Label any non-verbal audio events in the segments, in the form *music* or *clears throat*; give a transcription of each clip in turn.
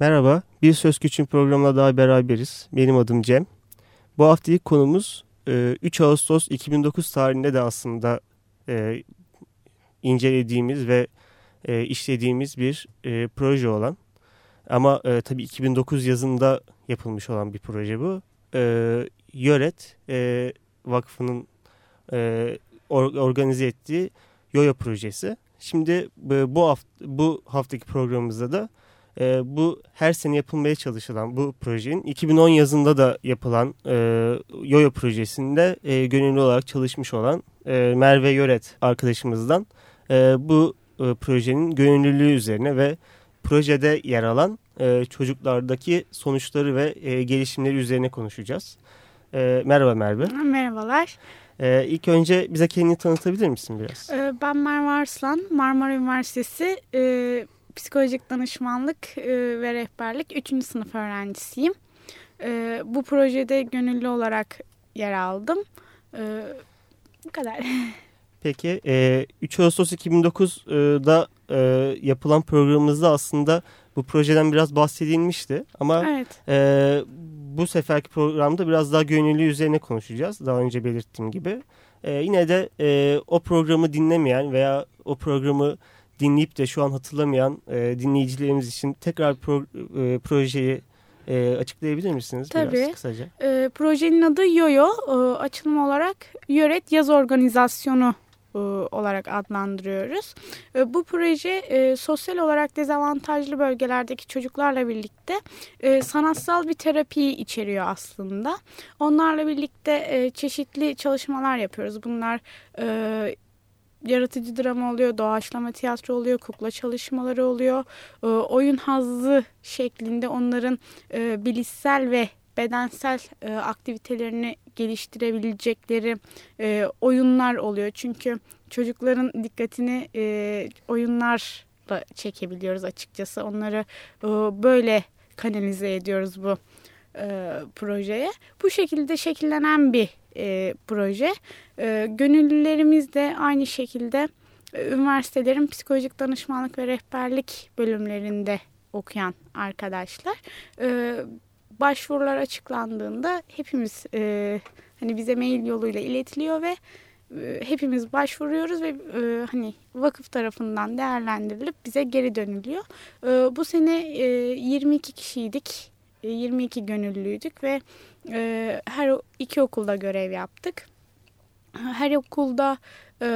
Merhaba, Bir Söz Küçük programına daha beraberiz. Benim adım Cem. Bu haftaki konumuz 3 e, Ağustos 2009 tarihinde de aslında e, incelediğimiz ve e, işlediğimiz bir proje olan ama tabii 2009 yazında yapılmış olan bir proje bu. Yöret Vakfı'nın organize ettiği Yoyo projesi. Şimdi bu hafta, bu haftaki programımızda da e, bu her sene yapılmaya çalışılan bu projenin 2010 yazında da yapılan e, Yoyo projesinde e, gönüllü olarak çalışmış olan e, Merve Yöret arkadaşımızdan e, bu e, projenin gönüllülüğü üzerine ve projede yer alan e, çocuklardaki sonuçları ve e, gelişimleri üzerine konuşacağız. E, merhaba Merve. Merhabalar. Ee, ilk önce bize kendini tanıtabilir misin biraz? Ee, ben Merve Arslan, Marmara Üniversitesi e, psikolojik danışmanlık e, ve rehberlik 3. sınıf öğrencisiyim. E, bu projede gönüllü olarak yer aldım. E, bu kadar. *laughs* Peki e, 3 Ağustos 2009'da e, yapılan programımızda aslında bu projeden biraz bahsedilmişti. Ama evet. e, bu seferki programda biraz daha gönüllü üzerine konuşacağız. Daha önce belirttiğim gibi. E, yine de e, o programı dinlemeyen veya o programı dinleyip de şu an hatırlamayan e, dinleyicilerimiz için tekrar pro, e, projeyi e, açıklayabilir misiniz Tabii. biraz kısaca? E, projenin adı YOYO. E, açılım olarak Yöret Yaz Organizasyonu e, olarak adlandırıyoruz. E, bu proje e, sosyal olarak dezavantajlı bölgelerdeki çocuklarla birlikte sanatsal bir terapiyi içeriyor aslında. Onlarla birlikte çeşitli çalışmalar yapıyoruz. Bunlar yaratıcı drama oluyor, doğaçlama tiyatro oluyor, kukla çalışmaları oluyor. oyun hazzı şeklinde onların bilişsel ve bedensel e, aktivitelerini geliştirebilecekleri e, oyunlar oluyor. Çünkü çocukların dikkatini e, oyunlarla çekebiliyoruz açıkçası. Onları e, böyle kanalize ediyoruz bu e, projeye. Bu şekilde şekillenen bir e, proje. E, gönüllülerimiz de aynı şekilde e, üniversitelerin psikolojik danışmanlık ve rehberlik bölümlerinde okuyan arkadaşlar. E, başvurular açıklandığında hepimiz e, hani bize mail yoluyla iletiliyor ve e, hepimiz başvuruyoruz ve e, hani vakıf tarafından değerlendirilip bize geri dönülüyor. E, bu sene e, 22 kişiydik. E, 22 gönüllüydük ve e, her iki okulda görev yaptık. Her okulda e,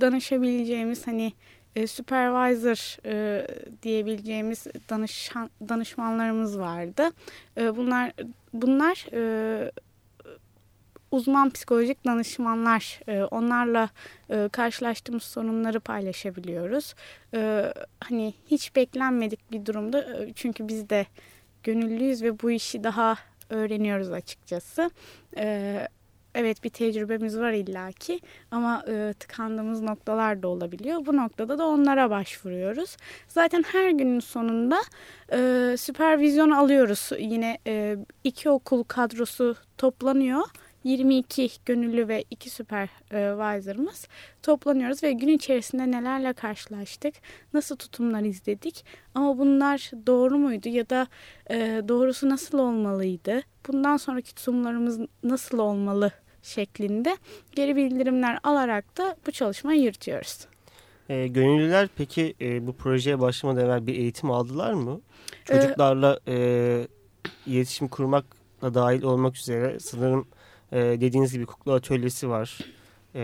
danışabileceğimiz hani e, supervisor e, diyebileceğimiz danışan, danışmanlarımız vardı. E, bunlar bunlar e, uzman psikolojik danışmanlar. E, onlarla e, karşılaştığımız sorunları paylaşabiliyoruz. E, hani hiç beklenmedik bir durumda e, çünkü biz de gönüllüyüz ve bu işi daha öğreniyoruz açıkçası. E, evet bir tecrübemiz var illaki ama e, tıkandığımız noktalar da olabiliyor. Bu noktada da onlara başvuruyoruz. Zaten her günün sonunda e, süpervizyon alıyoruz. Yine e, iki okul kadrosu toplanıyor 22 gönüllü ve 2 supervisor'ımız toplanıyoruz ve gün içerisinde nelerle karşılaştık, nasıl tutumlar izledik ama bunlar doğru muydu ya da e, doğrusu nasıl olmalıydı, bundan sonraki tutumlarımız nasıl olmalı şeklinde geri bildirimler alarak da bu çalışmayı yürütüyoruz. E, gönüllüler peki e, bu projeye başlamadan evvel bir eğitim aldılar mı? E, Çocuklarla e, iletişim kurmakla dahil olmak üzere sanırım e, dediğiniz gibi kukla atölyesi var. E,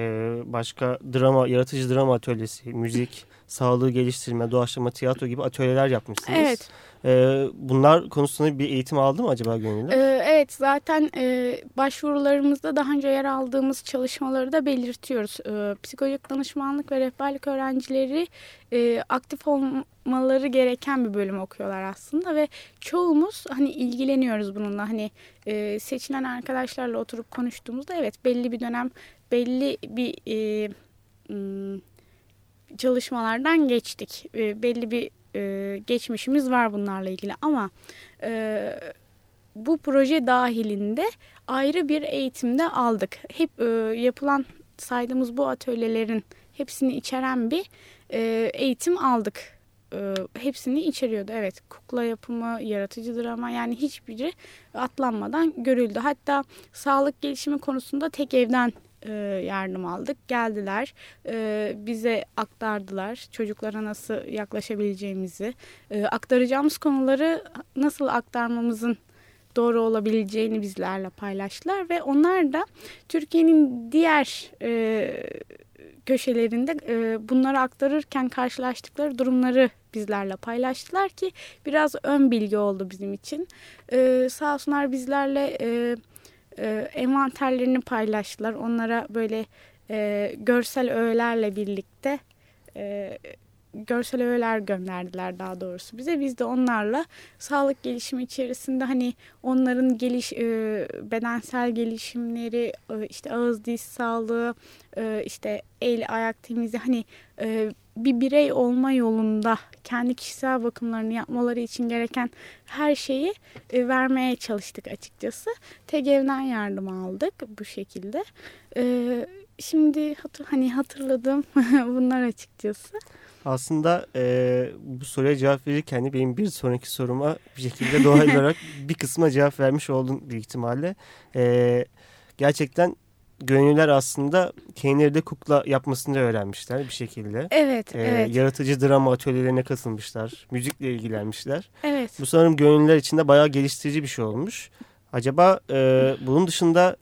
başka drama, yaratıcı drama atölyesi, müzik, sağlığı geliştirme, doğaçlama, tiyatro gibi atölyeler yapmışsınız. Evet. E, bunlar konusunda bir eğitim aldı mı acaba gönüllü? Ee, evet zaten e, başvurularımızda daha önce yer aldığımız çalışmaları da belirtiyoruz. E, psikolojik danışmanlık ve rehberlik öğrencileri e, aktif olmaları gereken bir bölüm okuyorlar aslında ve çoğumuz hani ilgileniyoruz bununla. Hani e, seçilen arkadaşlarla oturup konuştuğumuzda evet belli bir dönem belli bir e, çalışmalardan geçtik. E, belli bir e, geçmişimiz var bunlarla ilgili ama e, bu proje dahilinde ayrı bir eğitimde aldık. Hep e, yapılan saydığımız bu atölyelerin hepsini içeren bir e, eğitim aldık e, hepsini içeriyordu. Evet kukla yapımı, yaratıcı drama yani hiçbiri atlanmadan görüldü. Hatta sağlık gelişimi konusunda tek evden e, yardım aldık. Geldiler, e, bize aktardılar çocuklara nasıl yaklaşabileceğimizi, e, aktaracağımız konuları nasıl aktarmamızın doğru olabileceğini bizlerle paylaştılar ve onlar da Türkiye'nin diğer köşelerinde bunları aktarırken karşılaştıkları durumları bizlerle paylaştılar ki biraz ön bilgi oldu bizim için. E, sağ olsunlar bizlerle e, e, envanterlerini paylaştılar. Onlara böyle e, görsel öğelerle birlikte e, görsel öğeler gönderdiler daha doğrusu bize. Biz de onlarla sağlık gelişimi içerisinde hani onların geliş e, bedensel gelişimleri, e, işte ağız diş sağlığı, e, işte el ayak temizliği hani e, bir birey olma yolunda kendi kişisel bakımlarını yapmaları için gereken her şeyi e, vermeye çalıştık açıkçası. TEGEV'den yardım aldık bu şekilde. E, şimdi hatır, hani hatırladığım *laughs* bunlar açıkçası. Aslında e, bu soruya cevap verirken de benim bir sonraki soruma bir şekilde doğal *laughs* olarak bir kısma cevap vermiş oldun büyük ihtimalle. E, gerçekten gönüllüler aslında kendileri de kukla yapmasını öğrenmişler bir şekilde. Evet, ee, evet. Yaratıcı drama atölyelerine katılmışlar. Müzikle ilgilenmişler. Evet. Bu sanırım gönüllüler için de bayağı geliştirici bir şey olmuş. Acaba e, bunun dışında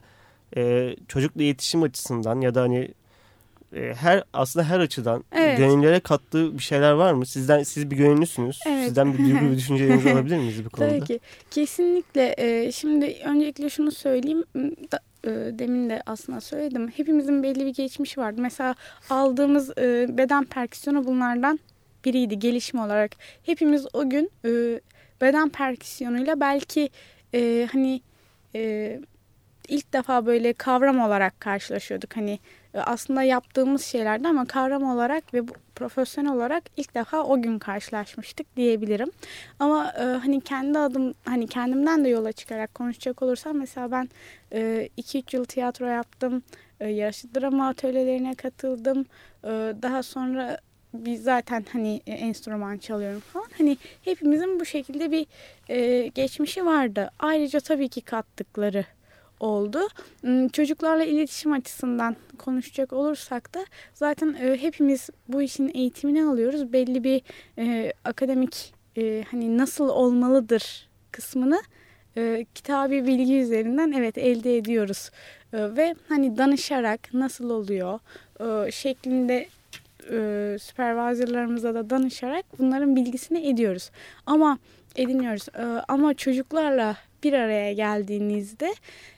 e, çocukla iletişim açısından ya da hani e, her aslında her açıdan evet. gönüllülere kattığı bir şeyler var mı? Sizden siz bir gönüllüsünüz. Evet. Sizden bir duygu ve düşünceleriniz *laughs* olabilir miyiz bu konuda? Tabii ki. Kesinlikle. E, şimdi öncelikle şunu söyleyeyim. Da, e, demin de aslında söyledim. Hepimizin belli bir geçmişi vardı. Mesela aldığımız e, beden perküsyonu bunlardan biriydi gelişim olarak. Hepimiz o gün e, beden perküsyonuyla belki hani ilk defa böyle kavram olarak karşılaşıyorduk. Hani e, aslında yaptığımız şeylerdi ama kavram olarak ve profesyonel olarak ilk defa o gün karşılaşmıştık diyebilirim. Ama e, hani kendi adım hani kendimden de yola çıkarak konuşacak olursam mesela ben 2-3 e, yıl tiyatro yaptım. E, yarışçı drama atölyelerine katıldım. E, daha sonra biz zaten hani e, enstrüman çalıyorum falan. Hani hepimizin bu şekilde bir e, geçmişi vardı. Ayrıca tabii ki kattıkları oldu. Hmm, çocuklarla iletişim açısından konuşacak olursak da zaten e, hepimiz bu işin eğitimini alıyoruz. Belli bir e, akademik e, hani nasıl olmalıdır kısmını e, kitabi bilgi üzerinden evet elde ediyoruz. E, ve hani danışarak nasıl oluyor e, şeklinde e, süpervizörlerimize da danışarak bunların bilgisini ediyoruz. Ama ediniyoruz. E, ama çocuklarla bir araya geldiğinizde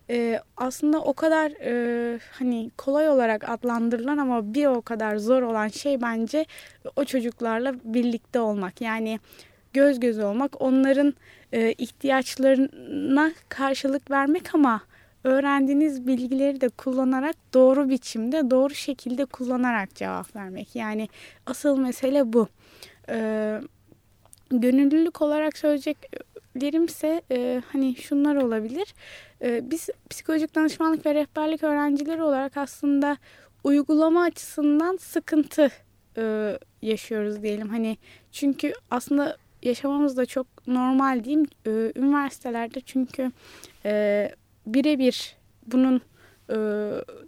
e, aslında o kadar e, hani kolay olarak adlandırılan ama bir o kadar zor olan şey bence o çocuklarla birlikte olmak. Yani göz göze olmak, onların e, ihtiyaçlarına karşılık vermek ama öğrendiğiniz bilgileri de kullanarak doğru biçimde, doğru şekilde kullanarak cevap vermek. Yani asıl mesele bu. E, gönüllülük olarak söyleyecek lerimse e, hani şunlar olabilir. E, biz psikolojik danışmanlık ve rehberlik öğrencileri olarak aslında uygulama açısından sıkıntı e, yaşıyoruz diyelim. Hani çünkü aslında yaşamamız da çok normal diyeyim. E, üniversitelerde çünkü e, birebir bunun e,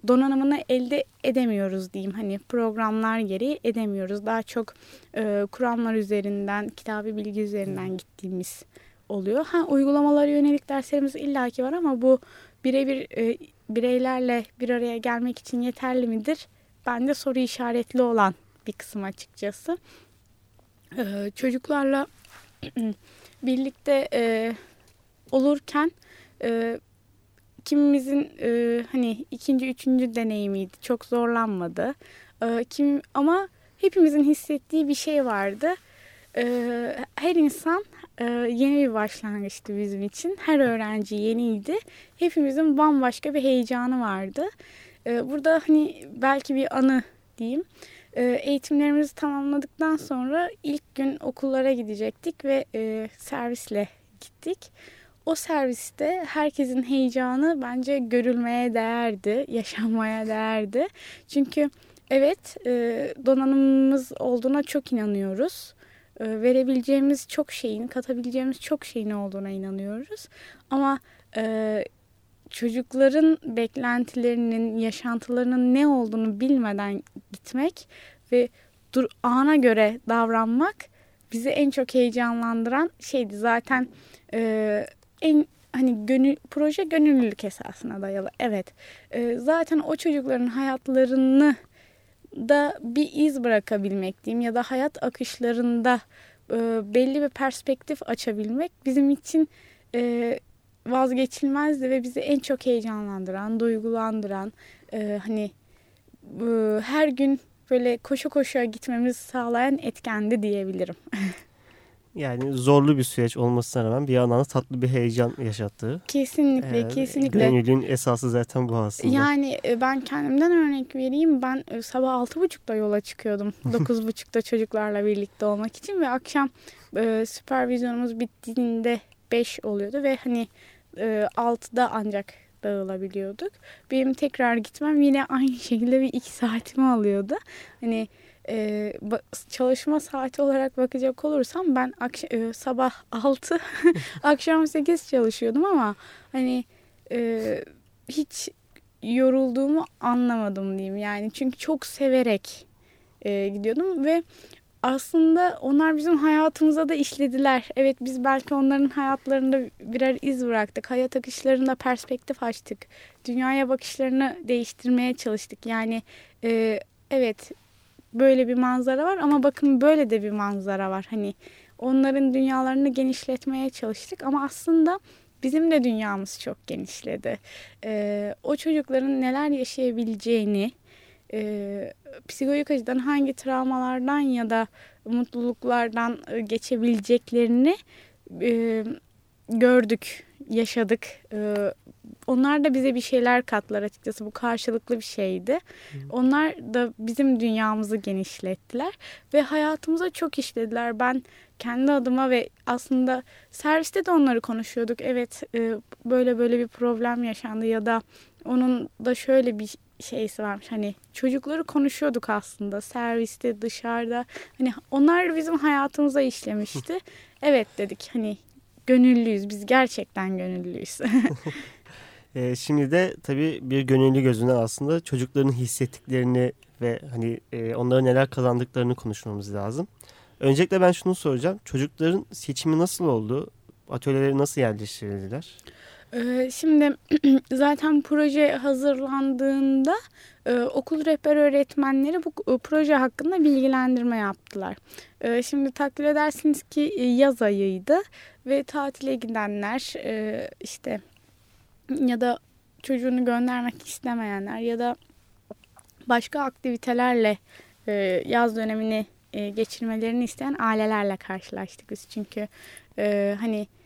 donanımını elde edemiyoruz diyeyim. Hani programlar gereği edemiyoruz. Daha çok e, kuramlar üzerinden, kitabı bilgi üzerinden gittiğimiz oluyor. Ha uygulamalara yönelik derslerimiz illaki var ama bu birebir e, bireylerle bir araya gelmek için yeterli midir? Bende soru işaretli olan bir kısım açıkçası. E, çocuklarla *clears throat* birlikte e, olurken e, kimimizin e, hani ikinci, üçüncü deneyimiydi. Çok zorlanmadı. E, kim ama hepimizin hissettiği bir şey vardı. E, her insan e, yeni bir başlangıçtı bizim için. Her öğrenci yeniydi. Hepimizin bambaşka bir heyecanı vardı. E, burada hani belki bir anı diyeyim. E, eğitimlerimizi tamamladıktan sonra ilk gün okullara gidecektik ve e, servisle gittik. O serviste herkesin heyecanı bence görülmeye değerdi, *laughs* yaşanmaya değerdi. Çünkü evet e, donanımımız olduğuna çok inanıyoruz. e, verebileceğimiz çok şeyin, katabileceğimiz çok şeyin olduğuna inanıyoruz. Ama e, çocukların beklentilerinin, yaşantılarının ne olduğunu bilmeden gitmek ve dur ana göre davranmak bizi en çok heyecanlandıran şeydi. Zaten e, en hani gönül, proje gönüllülük esasına dayalı. Evet. E, zaten o çocukların hayatlarını da bir iz bırakabilmek diyeyim ya da hayat akışlarında e, belli bir perspektif açabilmek bizim için e, vazgeçilmezdi ve bizi en çok heyecanlandıran, duygulandıran e, hani e, her gün böyle koşu koşuya gitmemizi sağlayan etkendi diyebilirim. *laughs* Yani zorlu bir süreç olmasına rağmen bir yandan da tatlı bir heyecan yaşattığı. Kesinlikle, ee, kesinlikle. Gönüllülüğün esası zaten bu aslında. Yani e, ben kendimden örnek vereyim. Ben e, sabah altı buçukta yola çıkıyordum. *laughs* Dokuz buçukta çocuklarla birlikte olmak için ve akşam e, süpervizyonumuz bittiğinde beş oluyordu ve hani e, altıda ancak dağılabiliyorduk. Benim tekrar gitmem yine aynı *laughs* şekilde bir iki saatimi alıyordu. Hani e, çalışma saati olarak bakacak olursam ben e, sabah *laughs* 6 akşam 8 çalışıyordum ama hani e, hiç yorulduğumu anlamadım diyeyim yani çünkü çok severek e, gidiyordum ve aslında onlar bizim hayatımıza da işlediler. Evet biz belki onların hayatlarında birer iz bıraktık. Hayat akışlarında perspektif açtık. Dünyaya bakışlarını değiştirmeye çalıştık. Yani e, evet böyle bir manzara var ama bakın böyle de bir manzara var. Hani onların dünyalarını genişletmeye çalıştık ama aslında bizim de dünyamız çok genişledi. E, o çocukların neler yaşayabileceğini, e, psikolojik açıdan hangi travmalardan ya da mutluluklardan e, geçebileceklerini e, gördük, yaşadık. E, onlar da bize bir şeyler katlar açıkçası. Bu karşılıklı bir şeydi. Onlar da bizim dünyamızı genişlettiler ve hayatımıza çok işlediler. Ben kendi adıma ve aslında serviste de onları konuşuyorduk. Evet e, böyle böyle bir problem yaşandı ya da onun da şöyle bir şeysi varmış. Hani çocukları konuşuyorduk aslında serviste, dışarıda. Hani onlar bizim hayatımıza işlemişti. *laughs* evet dedik hani gönüllüyüz. Biz gerçekten gönüllüyüz. *laughs* e, şimdi de tabii bir gönüllü gözünden aslında çocukların hissettiklerini ve hani e, onlara neler kazandıklarını konuşmamız lazım. Öncelikle ben şunu soracağım. Çocukların seçimi nasıl oldu? Atölyeleri nasıl yerleştirildiler? Ee, şimdi *clears throat* zaten proje hazırlandığında e, okul rehber öğretmenleri bu e, proje hakkında bilgilendirme yaptılar. E, şimdi takdir edersiniz ki yaz ayıydı ve tatile gidenler işte ya da çocuğunu göndermek istemeyenler ya da başka aktivitelerle yaz dönemini geçirmelerini isteyen ailelerle karşılaştık biz. Çünkü hani ee,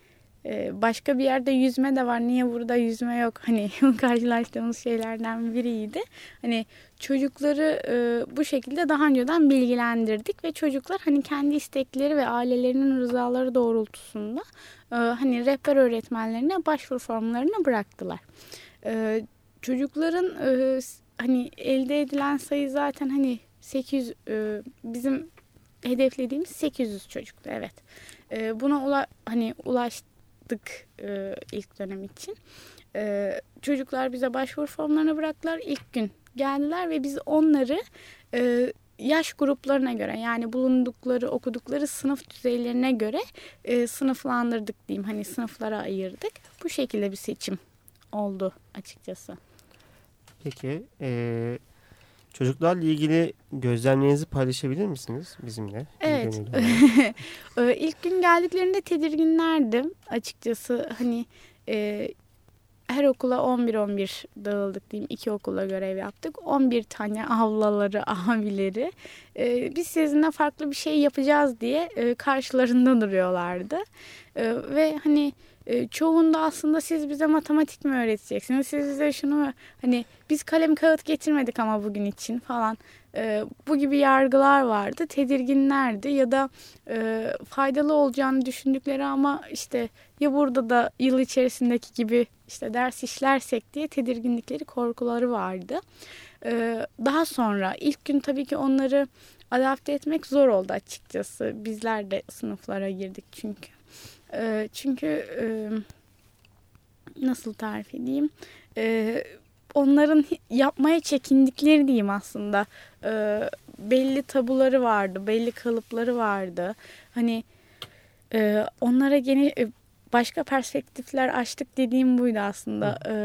başka bir yerde yüzme de var. Niye burada yüzme yok? Hani *laughs* karşılaştığımız şeylerden biriydi. Hani çocukları e, bu şekilde daha önceden bilgilendirdik ve çocuklar hani kendi istekleri ve ailelerinin rızaları doğrultusunda e, hani rehber öğretmenlerine başvuru formlarını bıraktılar. E, çocukların hani elde edilen sayı zaten hani 800 bizim hedeflediğimiz 800 çocuktu evet. buna ula, hani ulaştı yaptık e, ilk dönem için. E, çocuklar bize başvuru formlarını bıraktılar. İlk gün geldiler ve biz onları e, yaş gruplarına göre yani bulundukları okudukları sınıf düzeylerine göre e, sınıflandırdık diyeyim. Hani sınıflara ayırdık. Bu şekilde bir seçim oldu açıkçası. Peki e, Çocuklarla ilgili gözlemlerinizi paylaşabilir misiniz bizimle? Evet. *laughs* İlk gün geldiklerinde tedirginlerdim açıkçası. Hani e, her okula 11-11 dağıldık diyeyim. İki okula görev yaptık. 11 tane avlaları, *laughs* abileri. E, biz sizinle farklı bir şey yapacağız diye e, karşılarında duruyorlardı. E, ve hani e, çoğunda aslında siz bize matematik mi öğreteceksiniz? Siz bize şunu mu? Hani biz kalem kağıt getirmedik ama bugün için falan. E, bu gibi yargılar vardı. Tedirginlerdi ya da e, faydalı olacağını düşündükleri ama işte ya burada da yıl içerisindeki gibi işte ders işlersek diye tedirginlikleri, korkuları vardı. E, daha sonra ilk gün tabii ki onları adapte etmek zor oldu açıkçası. Bizler de sınıflara girdik çünkü. E, çünkü e, nasıl tarif edeyim? E, onların yapmaya çekindikleri diyeyim aslında. E, belli tabuları vardı, belli kalıpları vardı. Hani e, onlara gene e, başka perspektifler açtık dediğim buydu aslında. E,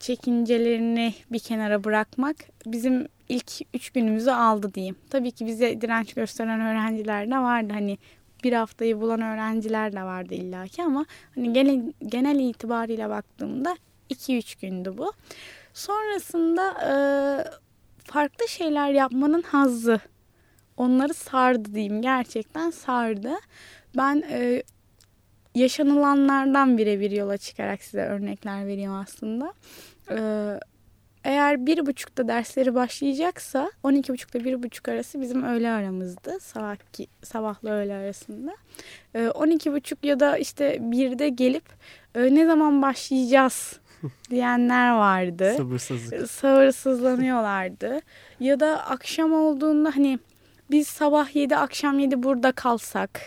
çekincelerini bir kenara bırakmak bizim ilk üç günümüzü aldı diyeyim. Tabii ki bize direnç gösteren öğrenciler de vardı. Hani bir haftayı bulan öğrenciler de vardı illaki ama hani genel, genel itibariyle baktığımda 2-3 gündü bu. Sonrasında e, farklı şeyler yapmanın hazzı onları sardı diyeyim. Gerçekten sardı. Ben e, yaşanılanlardan birebir yola çıkarak size örnekler vereyim aslında. E, eğer bir buçukta dersleri başlayacaksa 12 buçukta bir buçuk arası bizim öğle aramızdı. Sabahki, sabahla öğle arasında. E, 12 buçuk ya da işte birde gelip e, ne zaman başlayacağız *laughs* diyenler vardı. Sabırsızlık. Sabırsızlanıyorlardı. *laughs* ya da akşam olduğunda hani biz sabah 7 akşam 7 burada kalsak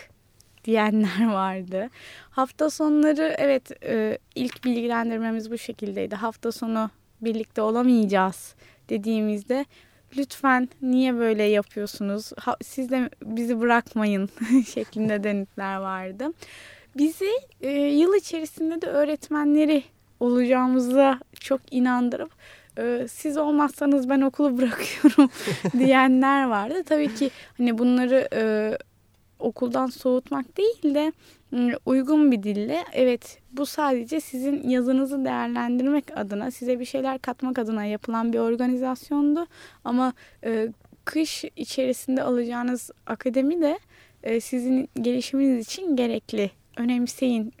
diyenler *laughs* vardı. Hafta sonları evet e, ilk bilgilendirmemiz bu şekildeydi. Hafta sonu birlikte olamayacağız dediğimizde lütfen niye böyle yapıyorsunuz? Siz de bizi bırakmayın *laughs* şeklinde denetler vardı. Bizi e, yıl içerisinde de öğretmenleri olacağımıza çok inandırıp e, siz olmazsanız ben okulu bırakıyorum *laughs* diyenler vardı. Tabii ki hani bunları e, okuldan soğutmak değil de uygun bir dille evet bu sadece sizin yazınızı değerlendirmek adına size bir şeyler katmak adına yapılan bir organizasyondu ama e, kış içerisinde alacağınız akademi de e, sizin gelişiminiz için gerekli önemseyin *laughs*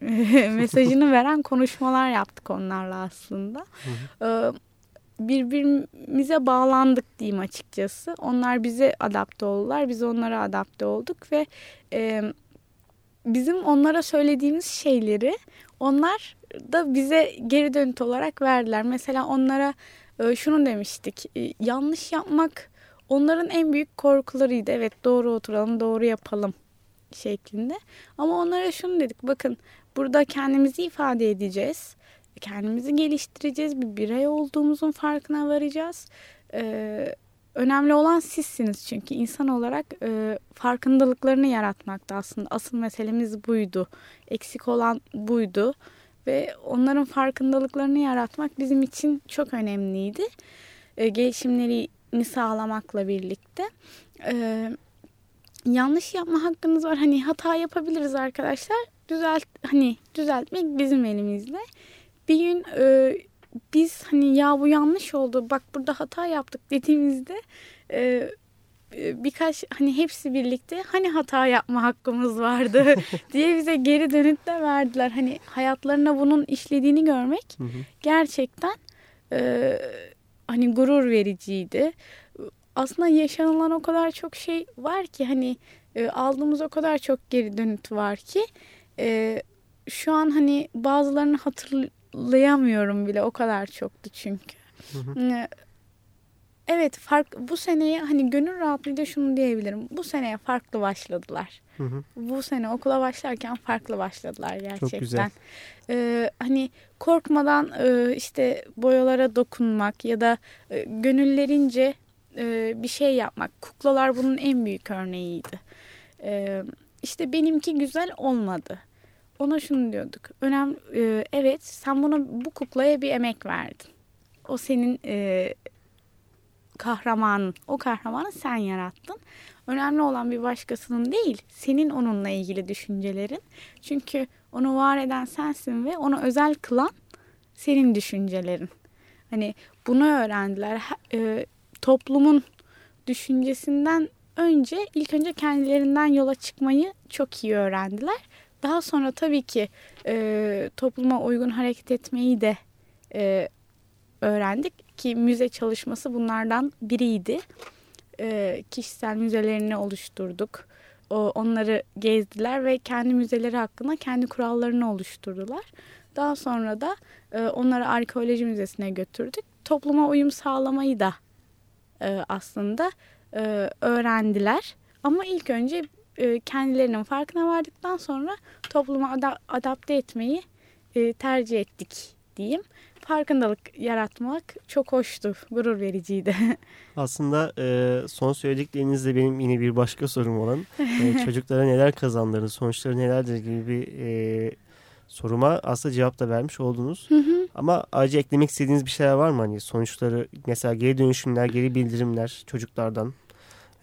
mesajını veren konuşmalar yaptık onlarla aslında. Hı hı. E, birbirimize bağlandık diyeyim açıkçası. Onlar bize adapte oldular, biz onlara adapte olduk ve e, bizim onlara söylediğimiz şeyleri onlar da bize geri dönüt olarak verdiler. Mesela onlara e, şunu demiştik. E, yanlış yapmak onların en büyük korkularıydı. Evet doğru oturalım, doğru yapalım şeklinde. Ama onlara şunu dedik. Bakın burada kendimizi ifade edeceğiz. Kendimizi geliştireceğiz. Bir birey olduğumuzun farkına varacağız. Ee, önemli olan sizsiniz çünkü insan olarak e, farkındalıklarını yaratmakta aslında asıl meselemiz buydu. Eksik olan buydu ve onların farkındalıklarını yaratmak bizim için çok önemliydi. E, gelişimlerini sağlamakla birlikte. E, yanlış yapma hakkınız var. Hani hata yapabiliriz arkadaşlar. Düzelt hani düzeltmek bizim elimizde. Bir gün e, biz hani ya bu yanlış oldu bak burada hata yaptık dediğimizde e, e, birkaç hani hepsi birlikte hani hata yapma hakkımız vardı *laughs* diye bize geri dönüt de verdiler. Hani hayatlarına bunun işlediğini görmek gerçekten e, hani gurur vericiydi. Aslında yaşanılan o kadar çok şey var ki hani e, aldığımız o kadar çok geri dönüt var ki e, şu an hani bazılarını hatırl hatırlayamıyorum bile o kadar çoktu çünkü. Hı hı. Ee, evet fark bu seneye hani gönül rahatlığıyla şunu diyebilirim. Bu seneye farklı başladılar. Hı hı. Bu sene okula başlarken farklı başladılar gerçekten. Çok güzel. Ee, hani korkmadan e, işte boyalara dokunmak ya da e, gönüllerince e, bir şey yapmak. Kuklalar bunun en büyük örneğiydi. E, işte benimki güzel olmadı ona şunu diyorduk. Önemli, e, evet sen buna bu kuklaya bir emek verdin. O senin e, kahramanın. O kahramanı sen yarattın. Önemli olan bir başkasının değil, senin onunla ilgili düşüncelerin. Çünkü onu var eden sensin ve onu özel kılan senin düşüncelerin. Hani bunu öğrendiler. E, toplumun düşüncesinden önce ilk önce kendilerinden yola çıkmayı çok iyi öğrendiler Daha sonra tabii ki e, topluma uygun hareket etmeyi de e, öğrendik ki müze çalışması bunlardan biriydi. E, kişisel müzelerini oluşturduk. O, onları gezdiler ve kendi müzeleri hakkında kendi kurallarını oluşturdular. Daha sonra da e, onları arkeoloji müzesine götürdük. Topluma uyum sağlamayı da e, aslında e, öğrendiler. Ama ilk önce e, kendilerinin farkına vardıktan sonra topluma ada adapte etmeyi e, tercih ettik diyeyim. Farkındalık yaratmak çok hoştu, gurur vericiydi. *laughs* Aslında e, son söylediklerinizde benim yine bir başka sorum olan e, *laughs* çocuklara neler kazandırır, sonuçları nelerdir gibi bir e, soruma aslında cevap da vermiş oldunuz. Hı hı. Ama ayrıca eklemek istediğiniz bir şeyler var mı? Hani sonuçları mesela geri dönüşümler, geri bildirimler çocuklardan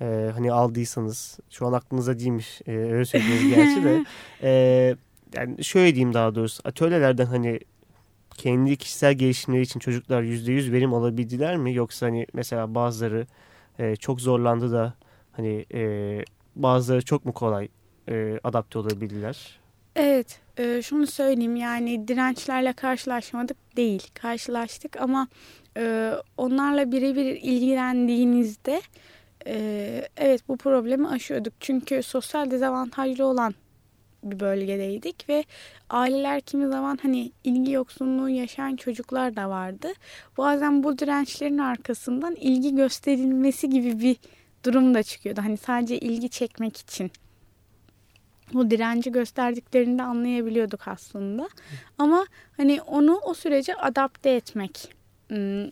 e, hani aldıysanız şu an aklınıza değilmiş e, öyle söylüyoruz gerçi de *laughs* e, yani şöyle diyeyim daha doğrusu atölyelerden hani kendi kişisel gelişimleri için çocuklar %100 verim alabildiler mi? Yoksa hani mesela bazıları e, çok zorlandı da hani e, bazıları çok mu kolay e, adapte olabildiler? Evet, e, şunu söyleyeyim yani dirençlerle karşılaşmadık değil, karşılaştık ama e, onlarla birebir ilgilendiğinizde e, evet bu problemi aşıyorduk. Çünkü sosyal dezavantajlı olan bir bölgedeydik ve aileler kimi zaman hani ilgi yoksunluğu yaşayan çocuklar da vardı. Bazen bu dirençlerin arkasından ilgi gösterilmesi gibi bir durum da çıkıyordu. Hani sadece ilgi çekmek için o direnci gösterdiklerinde anlayabiliyorduk aslında. Ama hani onu o sürece adapte etmek,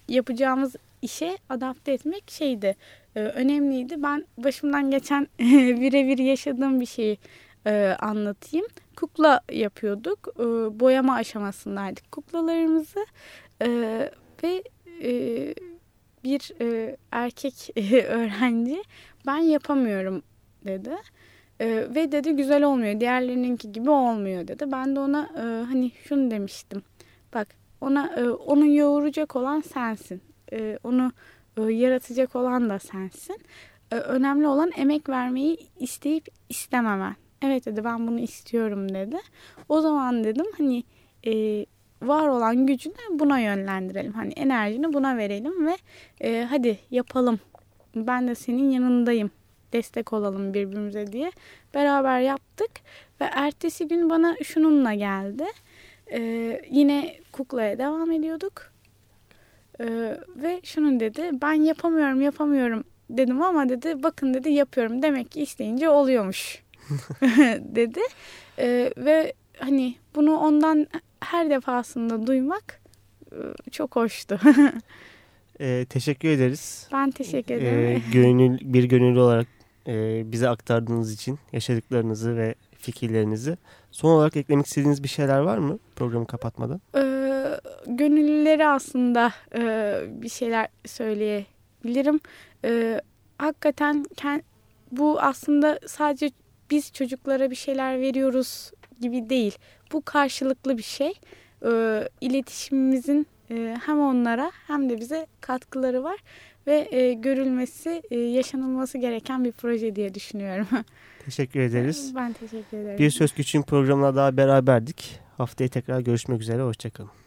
yapacağımız işe adapte etmek şeydi, önemliydi. Ben başımdan geçen *laughs* birebir yaşadığım bir şeyi anlatayım. Kukla yapıyorduk, boyama aşamasındaydık kuklalarımızı ve bir erkek *laughs* öğrenci ben yapamıyorum dedi. E, ve dedi güzel olmuyor. Diğerlerininki gibi olmuyor dedi. Ben de ona e, hani şunu demiştim. Bak ona e, onu yoğuracak olan sensin. E, onu e, yaratacak olan da sensin. E, önemli olan emek vermeyi isteyip istememen. Evet dedi ben bunu istiyorum dedi. O zaman dedim hani e, var olan gücünü buna yönlendirelim. Hani enerjini buna verelim ve e, hadi yapalım. Ben de senin yanındayım destek olalım birbirimize diye beraber yaptık ve ertesi gün bana şununla geldi. Ee, yine kuklaya devam ediyorduk ee, ve şunun dedi ben yapamıyorum yapamıyorum dedim ama dedi bakın dedi yapıyorum demek ki isteyince oluyormuş *laughs* *laughs* dedi ee, ve hani bunu ondan her defasında duymak e, çok hoştu. *laughs* ee, teşekkür ederiz. Ben teşekkür ederim. Ee, gönül, bir gönüllü olarak e, bize aktardığınız için yaşadıklarınızı ve fikirlerinizi. Son olarak eklemek istediğiniz bir şeyler var mı programı kapatmadan? Ee, gönüllüleri aslında e, bir şeyler söyleyebilirim. E, hakikaten kend, bu aslında sadece biz çocuklara bir şeyler veriyoruz gibi değil. Bu karşılıklı bir şey. E, iletişimimizin e, hem onlara hem de bize katkıları var ve e, görülmesi, e, yaşanılması gereken bir proje diye düşünüyorum. *laughs* Teşekkür ederiz. Ben teşekkür ederim. Bir Söz Güç'ün programına daha beraberdik. Haftaya tekrar görüşmek üzere. Hoşçakalın.